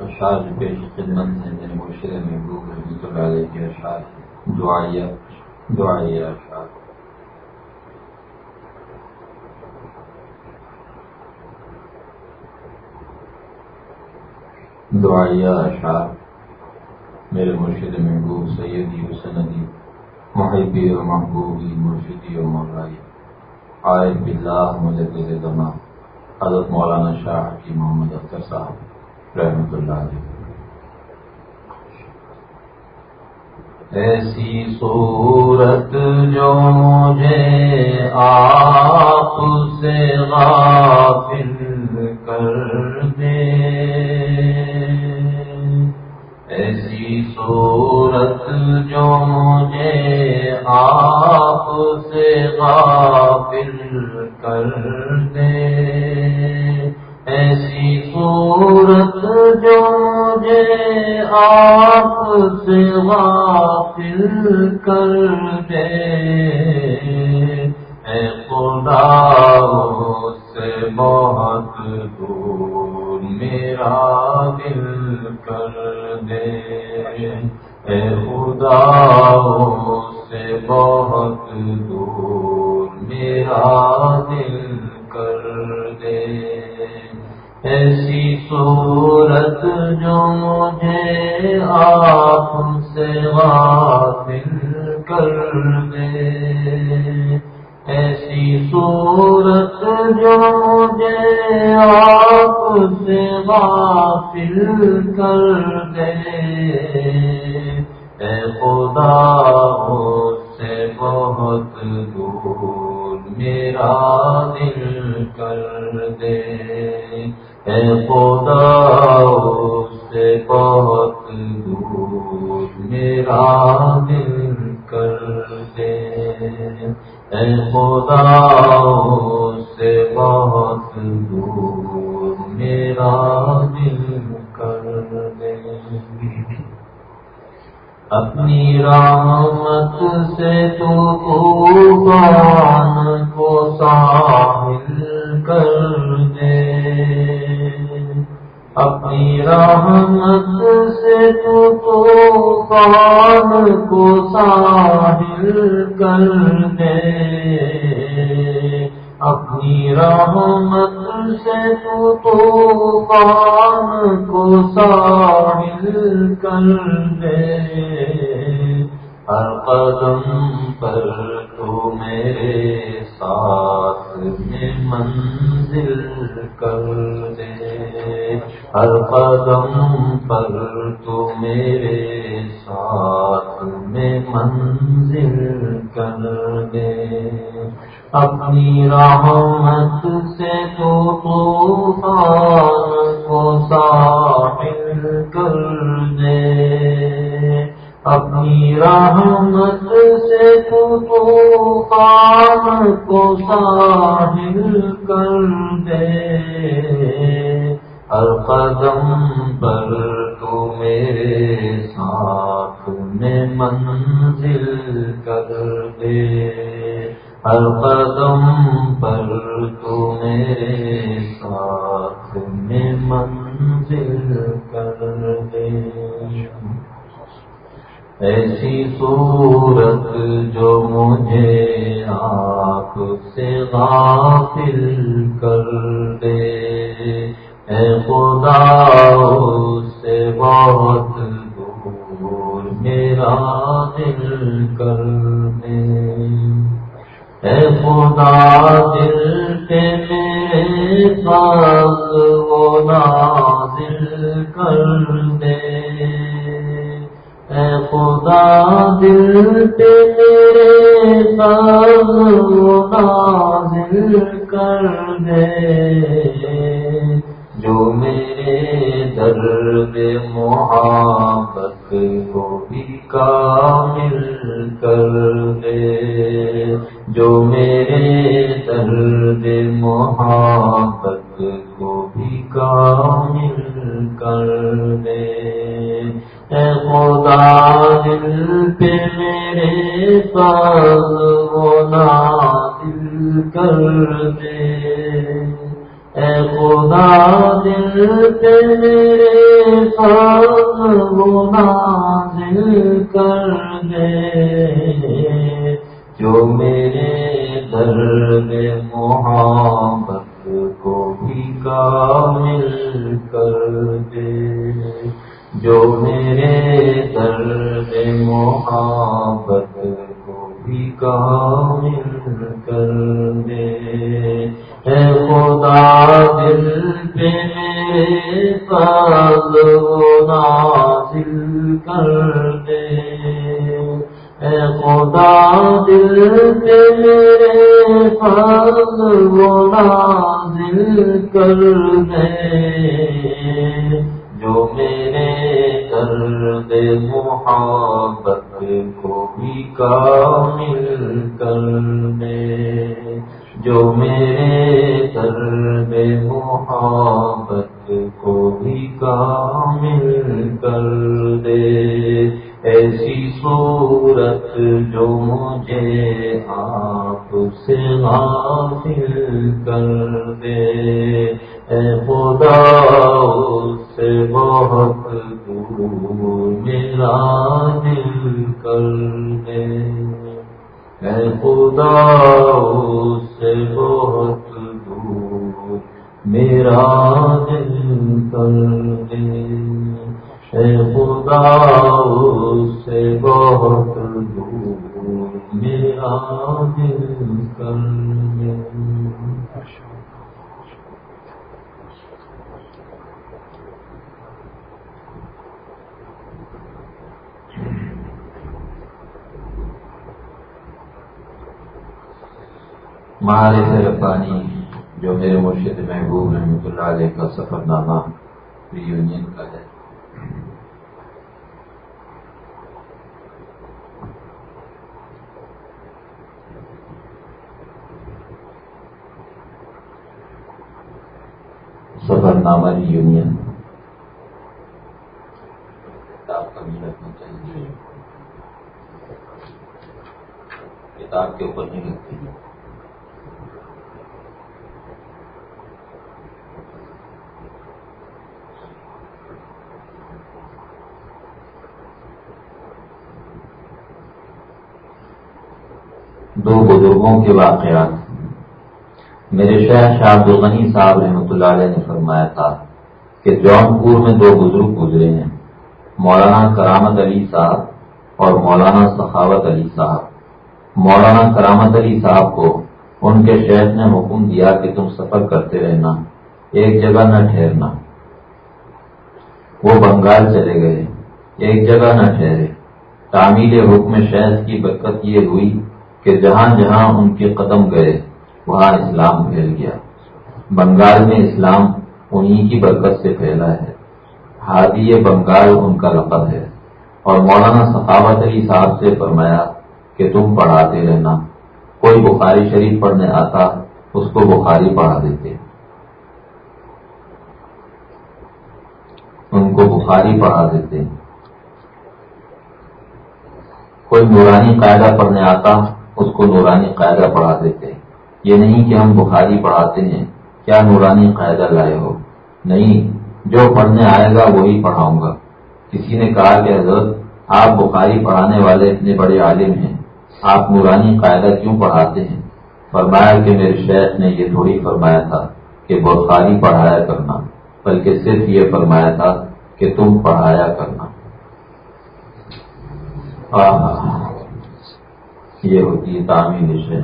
اشعار پیش خدمت ہیں یعنی میرے مرشد محبوب رحمۃ اللہ علیہ کے اشعار دعائیہ دعائیہ اشعار دعائیہ اشعار میرے مرشد محبوب سیدی حسندی محبی و محبوبی، مرشدی و مولائی۔ عائد باللہ مجدد زمان، حضرت مولانا شاہ کی محمد اختر صاحب۔ رحمۃ اللہ علیہ. ایسی صورت جو مجھے آپ سے غافل کر دے. ایسی صورت جو مجھے آپ سے غافل کر دے. ایسی صورت آپ سے غافل کر دے۔ اے خدا سے بہت دور میرا دل کر دے۔ اے خدا دل کر دے۔ اے خدا سے بہت دور میرا دل کر دے۔ اے خدا سے بہت دور میرا دل کر دے۔ اپنی رحمت سے تو طوفان کو ساحل کر دے اپنی رحمت سے تو تو طوفان کو ساحل کر دے اپنی رحمت سے تو تو طوفان کو ساحل کر دے ہر قدم پر تو میرے ساتھ میں منزل کر دے۔ ہر قدم پر تو میرے ساتھ میں منزل کر دے۔ اپنی رحمت سے تو کر دے ایسی صورت جو مجھے آپ سے غافل کر دے۔ اے خدا سے بہت دور میرا دل کر دے۔ اے خدا، دل پہ میرے پاس وہ نازل کر دے اے خدا دل پہ میرے وہ نازل کر دے۔ میرے پاس وہ نازل کر دے۔ اے خدا، دل پہ میرے وہ نازل کر دے۔ جو میرے درد محبت کو بھی کامل کر دے۔ جو میرے درد محبت بھی کامل کر دے؟ اے خدا دل پہ میرے ساز نازل کر دے۔ اے خدا دل پہ میرے ساز نازل کر دے۔ جو میرے درد محبت کو بھی کامل کر دے جو میرے درد محبت میرا دل کر دے اے خدا سے بہت دور میرا دل کر دے مہارے ربانی جو میرے مرشد محبوب رحمۃ اللہ علیہ کا سفر نامہ یونین کا ہے۔ سفر نامہ ری یونین کا بھی رکھنا چاہیے کتاب کے اوپر نہیں رکھتی دو بزرگوں کے واقعات۔ میرے شہر شاہ عبد الغنی صاحب رحمۃ اللہ علیہ نے فرمایا تھا کہ جونپور میں دو بزرگ گزرے ہیں، مولانا کرامت علی صاحب اور مولانا سخاوت علی صاحب۔ مولانا کرامت علی صاحب کو ان کے شہر نے حکم دیا کہ تم سفر کرتے رہنا، ایک جگہ نہ ٹھہرنا۔ وہ بنگال چلے گئے، ایک جگہ نہ ٹھہرے۔ تعمیل حکم شہد کی برکت یہ ہوئی کہ جہاں جہاں ان کے قدم گئے، وہاں اسلام پھیل گیا۔ بنگال میں اسلام انہی کی برکت سے پھیلا ہے۔ ہادی بنگال ان کا لقب ہے۔ اور مولانا ثقافت علی صاحب سے فرمایا کہ تم پڑھاتے رہنا۔ کوئی بخاری شریف پڑھنے آتا، اس کو بخاری پڑھا دیتے۔ ان کو بخاری پڑھا دیتے۔ کوئی نورانی قاعدہ پڑھنے آتا اس کو نورانی قاعدہ پڑھا دیتے یہ نہیں کہ ہم بخاری پڑھاتے ہیں، کیا نورانی قاعدہ لائے ہو؟ نہیں، جو پڑھنے آئے گا وہی پڑھاؤں گا۔ کسی نے کہا کہ حضرت، آپ بخاری پڑھانے والے اتنے بڑے عالم ہیں، آپ نورانی قاعدہ کیوں پڑھاتے ہیں؟ فرمایا کہ میرے شیخ نے یہ تھوڑی فرمایا تھا کہ بخاری پڑھایا کرنا، بلکہ صرف یہ فرمایا تھا کہ تم پڑھایا کرنا۔ یہ ہوتی ہے تعمیر شہر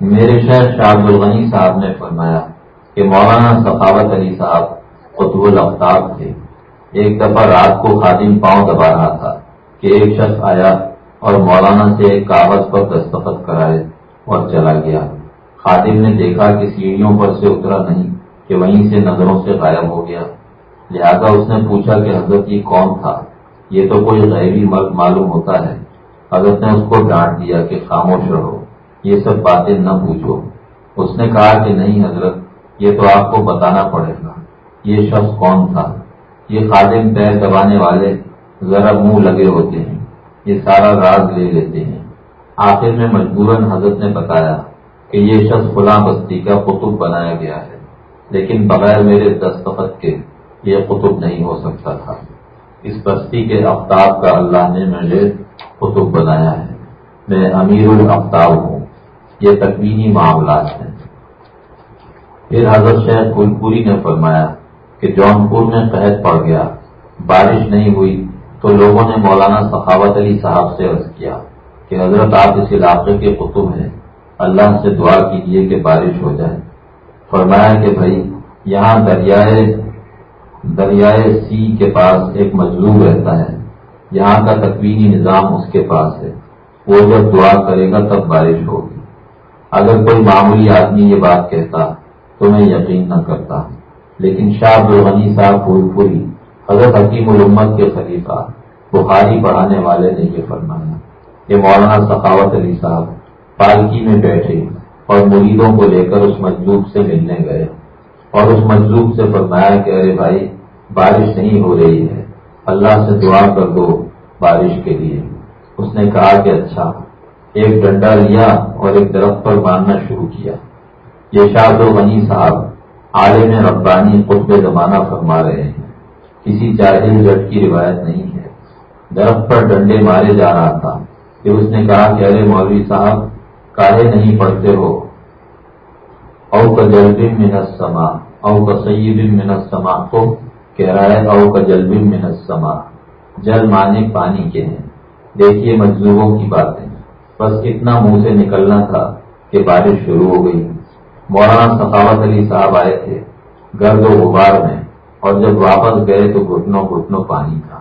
میرے شہر شاہ عبد الغنی صاحب نے فرمایا کہ مولانا ثقافت علی صاحب قطب الفتاب تھے۔ ایک دفعہ رات کو خادم پاؤں دبا رہا تھا کہ ایک شخص آیا اور مولانا سے ایک کاغذ پر دستخط کرائے اور چلا گیا۔ خادم نے دیکھا کہ سیڑھیوں پر سے اترا نہیں، کہ وہیں سے نظروں سے غائب ہو گیا۔ لہذا اس نے پوچھا کہ حضرت یہ کون تھا؟ یہ تو کوئی غیبی مرد معلوم ہوتا ہے۔ حضرت نے اس کو ڈانٹ دیا کہ خاموش رہو، یہ سب باتیں نہ پوچھو۔ اس نے کہا کہ نہیں حضرت، یہ تو آپ کو بتانا پڑے گا۔ یہ شخص کون تھا؟ یہ خادم پیر دبانے والے ذرا منہ لگے ہوتے ہیں، یہ سارا راز لے لیتے ہیں۔ آخر میں مجبوراً حضرت نے بتایا کہ یہ شخص فلاں بستی کا قطب بنایا گیا ہے، لیکن بغیر میرے دستخط کے یہ قطب نہیں ہو سکتا تھا۔ اس بستی کے آفتاب کا اللہ نے مجھے قطب بنایا ہے۔ میں امیر الفتاب ہوں۔ یہ تکوینی معاملات ہیں۔ پھر حضرت شیخ پھولپوری نے فرمایا کہ جون پور میں قحط پڑ گیا، بارش نہیں ہوئی، تو لوگوں نے مولانا سخاوت علی صاحب سے عرض کیا کہ حضرت آپ اس علاقے کے قطب ہیں، اللہ سے دعا کیجیے کہ بارش ہو جائے۔ فرمایا کہ بھائی، یہاں دریائے دریائے سی کے پاس ایک مجلوب رہتا ہے۔ یہاں کا تکوینی نظام اس کے پاس ہے۔ وہ جب دعا کرے گا تب بارش ہوگی۔ اگر کوئی معمولی آدمی یہ بات کہتا تو میں یقین نہ کرتا۔ لیکن شاہ الغنی صاحب پھول پوری حضرت حکیم الامت کے خلیفہ، بخاری پڑھانے والے نے یہ فرمایا۔ کہ مولانا سخاوت علی صاحب پالکی میں بیٹھے اور مریدوں کو لے کر اس مجلوب سے ملنے گئے۔ اور اس مجلوب سے فرمایا کہ ارے بھائی، بارش نہیں ہو رہی ہے۔ اللہ سے دعا کر دو بارش کے لیے۔ اس نے کہا کہ اچھا ایک ڈنڈا لیا اور ایک درخت پر باندھنا شروع کیا۔ یہ شاد و غنی صاحب عالم ربانی قطب زمانہ فرما رہے ہیں۔ کسی جاہل جٹ کی روایت نہیں ہے۔ درخت پر ڈنڈے مارے جا رہا تھا۔ کہ اس نے کہا کہ ارے مولوی صاحب کاہے نہیں پڑھتے ہو۔ او کا جلب منت سما او کا سید منت سما کو کہہ رہا ہے او کا جلب منت سما جل مانے پانی کے ہیں۔ دیکھیے مجلوبوں کی باتیں۔ بس اتنا منہ سے نکلنا تھا کہ بارش شروع ہو گئی۔ مولانا سخاوت علی صاحب آئے تھے۔ گرد و غبار میں۔ اور جب واپس گئے تو گھٹنوں گھٹنوں پانی تھا۔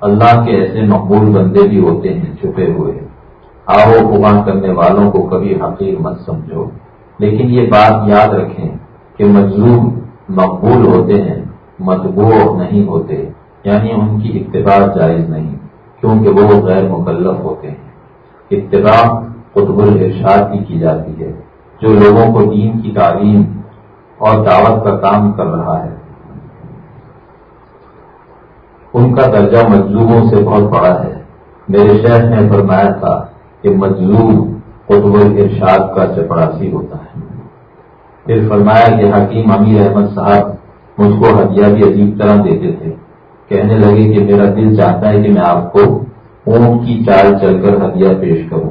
اللہ کے ایسے مقبول بندے بھی ہوتے ہیں، چھپے ہوئے۔ آو پگان کرنے والوں کو کبھی حقیق مت سمجھو۔ لیکن یہ بات یاد رکھیں کہ مجلوب مقبول ہوتے ہیں۔ متبوع نہیں ہوتے یعنی ان کی اتباع جائز نہیں، کیونکہ وہ غیر مکلف ہوتے ہیں۔ اتباع قطب الرشاد بھی کی جاتی ہے، جو لوگوں کو دین کی تعلیم اور دعوت کا کام کر رہا ہے۔ ان کا درجہ مجلوبوں سے بہت بڑا ہے۔ میرے شہر نے فرمایا تھا کہ مجلوب قطب الرشاد کا چپڑاسی ہوتا ہے۔ پھر فرمایا کہ حکیم امیر احمد صاحب مجھ کو ہدیہ بھی عجیب طرح دیتے تھے۔ کہنے لگے کہ میرا دل چاہتا ہے کہ میں آپ کو اونٹ کی چال چل کر ہدیہ پیش کروں۔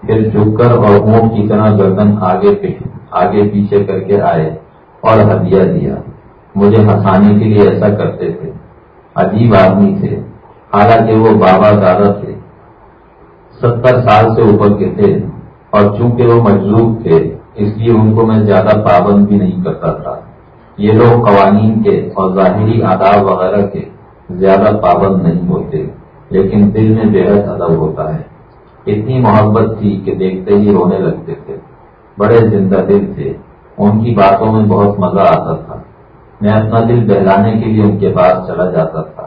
پھر جھک کر اور اونٹ کی طرح گردن آگے آگے پیچھے کر کے آئے اور ہدیہ دیا۔ مجھے ہنسانے کے لیے ایسا کرتے تھے۔ عجیب آدمی تھے۔ حالانکہ وہ بابا دادا تھے۔ ستر سال سے اوپر کے تھے اور چونکہ وہ مجلوب تھے، اس لیے ان کو میں زیادہ پابند بھی نہیں کرتا تھا۔ یہ لوگ قوانین کے اور ظاہری آداب وغیرہ کے زیادہ پابند نہیں ہوتے، لیکن دل میں بے حد ادب ہوتا ہے۔ اتنی محبت تھی کہ دیکھتے ہی رونے لگتے تھے۔ بڑے زندہ دل تھے۔ ان کی باتوں میں بہت مزہ آتا تھا۔ میں اپنا دل بہلانے کے لیے ان کے پاس چلا جاتا تھا۔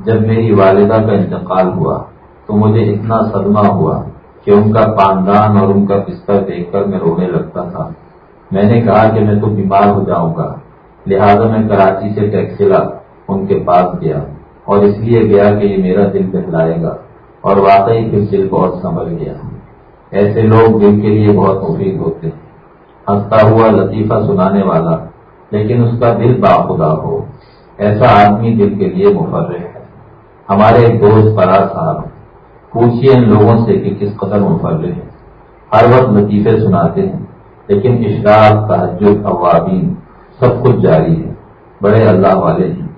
جب میری والدہ کا انتقال ہوا تو مجھے اتنا صدمہ ہوا کہ ان کا خاندان اور ان کا بستر دیکھ کر میں رونے لگتا تھا۔ میں نے کہا کہ میں تو بیمار ہو جاؤں گا۔ لہذا میں کراچی سے ٹیکسیلا ان کے پاس گیا اور اس لیے گیا کہ یہ میرا دل بہلائے گا اور واقعی پھر دل بہت سنبھل گیا۔ ایسے لوگ دل کے لیے بہت مفید ہوتے ہیں۔ ہنستا ہوا لطیفہ سنانے والا، لیکن اس کا دل باخدا ہو۔ ایسا آدمی دل کے لیے مفرح ہے۔ ہمارے ایک دوست فرار صاحب پوچھیے ان لوگوں سے کہ کس قدر مفرے ہیں۔ ہر وقت لطیفے سناتے ہیں، لیکن اشراق تحجد اوابین سب کچھ جاری ہے، بڑے اللہ والے ہیں۔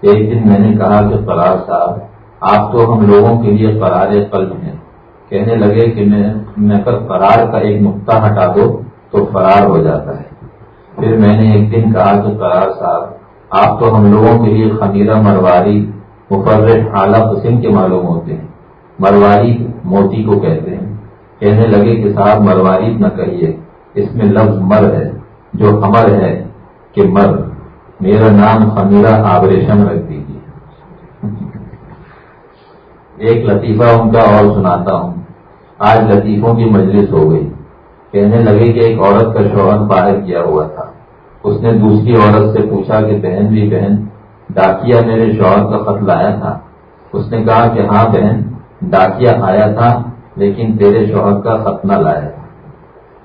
ایک دن میں نے کہا کہ فرار صاحب، آپ تو ہم لوگوں کے لیے قرار قلب ہیں۔ کہنے لگے کہ میں کر فرار کا ایک نقطہ ہٹا دو تو فرار ہو جاتا ہے۔ پھر میں نے ایک دن کہا کہ فرار صاحب، آپ تو ہم لوگوں کے لیے خمیرہ، مرواری مفرح اعلیٰ قسم کے معلوم ہوتے ہیں۔ مرواری موتی کو کہتے ہیں۔ کہنے لگے کہ صاحب، مرواری نہ کہیے، اس میں لفظ مر ہے، جو امر ہے کہ مر میرا نام خمیرہ آبریشن رکھ دیجیے ایک لطیفہ ان کا اور سناتا ہوں۔ آج لطیفوں کی مجلس ہو گئی۔ کہنے لگے کہ ایک عورت کا شوہر باہر کیا ہوا تھا۔ اس نے دوسری عورت سے پوچھا کہ، بہن بھی بہن ڈاکیا میرے شوہر کا خط لایا تھا؟ اس نے کہا کہ ہاں بہن ڈاکیا آیا تھا، لیکن تیرے شوہر کا خط نہ لایا تھا۔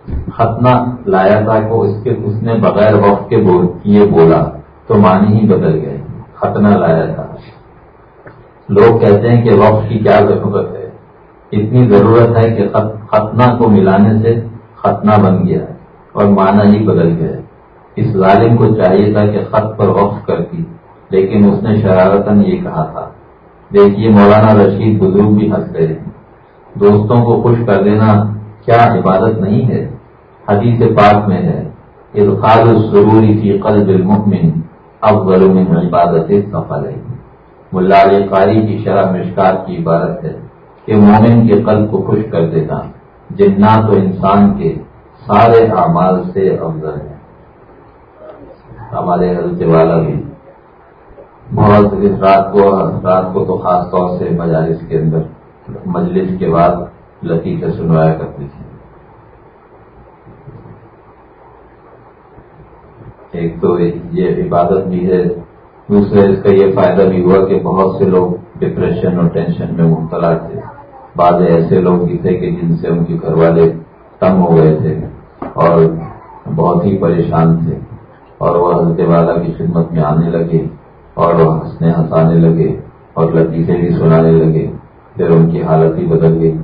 ختنہ لایا تھا کہ اس کے اس نے بغیر وقت کے کیے بولا، تو معنی ہی بدل گئے، ختنہ لایا تھا۔ لوگ کہتے ہیں کہ وقت کی کیا ضرورت ہے؟ اتنی ضرورت ہے کہ ختنہ کو ملانے سے ختنہ بن گیا اور معنی ہی بدل گیا۔ اس ظالم کو چاہیے تھا کہ خط پر وقف کرتی لیکن اس نے شرارتن یہ کہا تھا، دیکھیے مولانا رشید بزرگ بھی ہنس گئے دوستوں کو خوش کر دینا کیا عبادت نہیں ہے؟ حدیث پاک میں ہے ادخال السروری فی قلب المؤمن افضل من عبادت سفل ہے ملا قاری کی شرح مشکار کی عبارت ہے کہ مومن کے قلب کو خوش کر دینا جنات و انسان کے سارے اعمال سے افضل ہے۔ ہمارے حضرت والا بھی۔ بہت رات کو رات کو تو خاص طور سے مجالس کے اندر، مجلس کے بعد لطیفے سنوایا کرتی تھی ایک تو یہ عبادت بھی ہے دوسرے اس کا یہ فائدہ بھی ہوا کہ بہت سے لوگ ڈپریشن اور ٹینشن میں مبتلا تھے۔ بعض ایسے لوگ بھی تھے کہ جن سے ان کے گھر والے تنگ ہو گئے تھے اور بہت ہی پریشان تھے۔ اور وہ حضرت والا کی خدمت میں آنے لگے اور وہ ہنسنے ہنسانے لگے اور لطیفے بھی سنانے لگے۔ پھر ان کی حالت ہی بدل گئی۔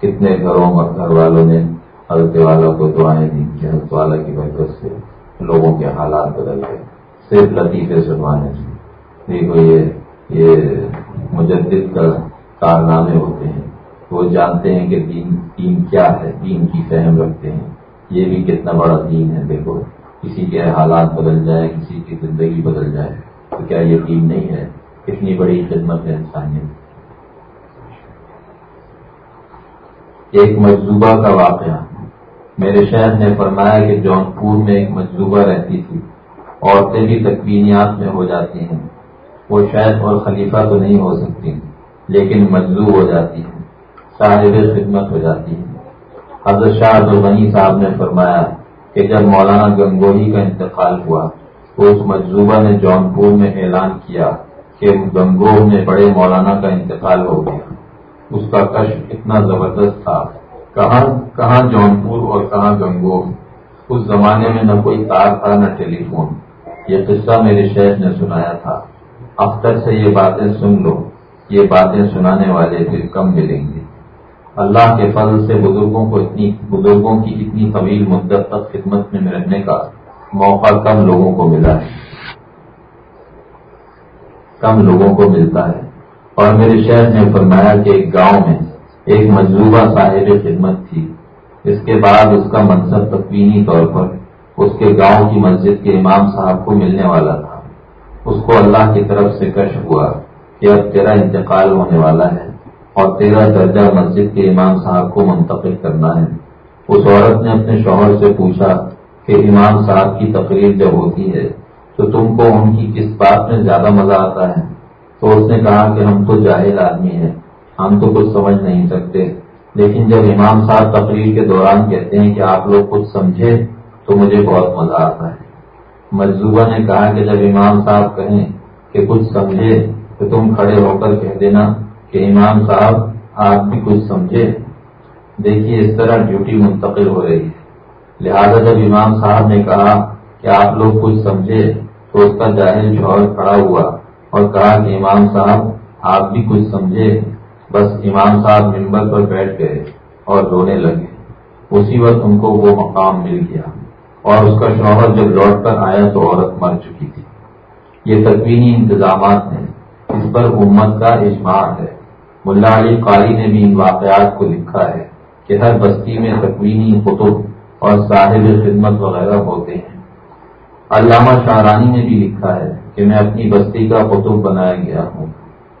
کتنے گھروں گھر والوں نے حضرت والا کو دعائیں دی کہ حضرت والا کی برکت سے لوگوں کے حالات بدل گئے۔ صرف لطیفے سنوانے سے دیکھو یہ یہ مجدد کا کارنامے ہوتے ہیں۔ وہ جانتے ہیں کہ دین دین کیا ہے، دین کی فہم رکھتے ہیں۔ یہ بھی کتنا بڑا دین ہے۔ دیکھو، کسی کے حالات بدل جائے کسی کی زندگی بدل جائے، تو کیا یقین نہیں ہے؟ کتنی بڑی خدمت ہے انسانیت۔ ایک مجذوبہ کا واقعہ۔ میرے شہر نے فرمایا کہ جون پور میں ایک مجذوبہ رہتی تھی، عورتیں بھی تکوینیات میں ہو جاتی ہیں۔ وہ شاید اور خلیفہ تو نہیں ہو سکتی، لیکن مجزوب ہو جاتی ہیں، صاحب خدمت ہو جاتی ہیں۔ حضرت شاہ الغنی صاحب نے فرمایا کہ جب مولانا گنگوہی کا انتقال ہوا، تو اس مجذوبہ نے جونپور میں اعلان کیا کہ گنگو میں بڑے مولانا کا انتقال ہو گیا۔ اس کا کشف اتنا زبردست تھا۔ کہاں کہاں جونپور اور کہاں گنگو اس زمانے میں نہ کوئی تار تھا نہ ٹیلی فون یہ قصہ میرے شہر نے سنایا تھا۔ اب تک سے یہ باتیں سن لو۔ یہ باتیں سنانے والے پھر کم ملیں گے۔ اللہ کے فضل سے بزرگوں کو اتنی، بزرگوں کی اتنی طویل مدت تک خدمت میں رہنے کا موقع کم لوگوں کو ملا ہے۔ کم لوگوں کو ملتا ہے۔ اور میرے شہر نے فرمایا کہ ایک گاؤں میں ایک مجلوبہ صاحب خدمت تھی۔ اس کے بعد اس کا منصب تقوینی طور پر اس کے گاؤں کی مسجد کے امام صاحب کو ملنے والا تھا۔ اس کو اللہ کی طرف سے کش ہوا کہ اب تیرا انتقال ہونے والا ہے اور تیرا درجہ مسجد کے امام صاحب کو منتقل کرنا ہے۔ اس عورت نے اپنے شوہر سے پوچھا کہ امام صاحب کی تقریر جب ہوتی ہے تو تم کو ان کی کس بات میں زیادہ مزہ آتا ہے؟ تو اس نے کہا کہ ہم تو جاہل آدمی ہیں۔ ہم تو کچھ سمجھ نہیں سکتے۔ لیکن جب امام صاحب تقریر کے دوران کہتے ہیں کہ آپ لوگ کچھ سمجھے، تو مجھے بہت مزہ آتا ہے۔ مجزوبہ نے کہا کہ جب امام صاحب کہیں کہ کچھ سمجھے، تو تم کھڑے ہو کر کہہ دینا کہ امام صاحب، آپ بھی کچھ سمجھے۔ دیکھیے، اس طرح ڈیوٹی منتقل ہو رہی ہے۔ لہذا جب امام صاحب نے کہا کہ آپ لوگ کچھ سمجھے، تو اس کا جاہل شوہر کھڑا ہوا اور کہا کہ امام صاحب، آپ بھی کچھ سمجھے۔ بس امام صاحب ممبر پر بیٹھ گئے اور رونے لگے۔ اسی وقت ان کو وہ مقام مل گیا اور اس کا شوہر جب لوٹ کر آیا تو عورت مر چکی تھی۔ یہ تقوینی انتظامات ہیں۔ اس پر امت کا اجماع ہے۔ ملا علی قاری نے بھی ان واقعات کو لکھا ہے کہ ہر بستی میں تقوینی قطب اور صاحب خدمت وغیرہ ہوتے ہیں۔ علامہ شاہرانی نے بھی لکھا ہے کہ میں اپنی بستی کا قطب بنایا گیا ہوں۔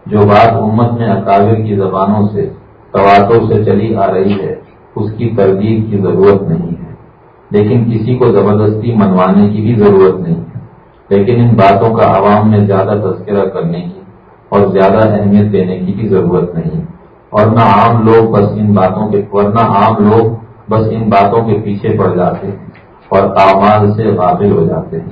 جو بات امت میں اکابر کی زبانوں سے تواتوں سے چلی آ رہی ہے، اس کی تردید کی ضرورت نہیں ہے۔ لیکن کسی کو زبردستی منوانے کی بھی ضرورت نہیں ہے۔ لیکن ان باتوں کا عوام میں زیادہ تذکرہ کرنے کی اور زیادہ اہمیت دینے کی بھی ضرورت نہیں۔ اور نہ عام لوگ بس ان باتوں کے ورنہ عام لوگ بس ان باتوں کے پیچھے پڑ جاتے ہیں اور اعمال سے قابل ہو جاتے ہیں۔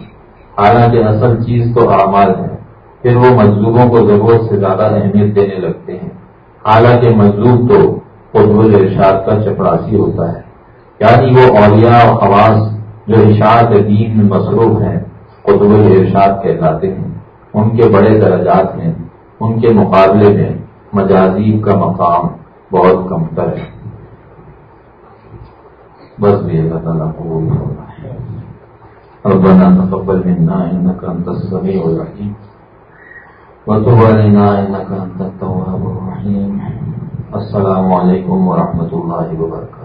حالانکہ اصل چیز تو اعمال ہے۔ پھر وہ مزدوروں کو ضرورت سے زیادہ اہمیت دینے لگتے ہیں۔ حالانکہ مزدور تو قطب ارشاد کا چپڑاسی ہوتا ہے۔ یعنی وہ اولیاء و خواص جو اشاعت دین میں مصروف ہیں قطب الرشاد کہلاتے ہیں۔ ان کے بڑے درجات ہیں ان کے مقابلے میں مجازیب کا مقام بہت کم تر ہے۔ بس بھی اللہ تعالیٰ کو وہ بھی ہونا ہے ربنا تقبل منا انك انت السميع العليم وتب علينا انك انت التواب الرحيم. السلام عليكم ورحمۃ الله وبركاته.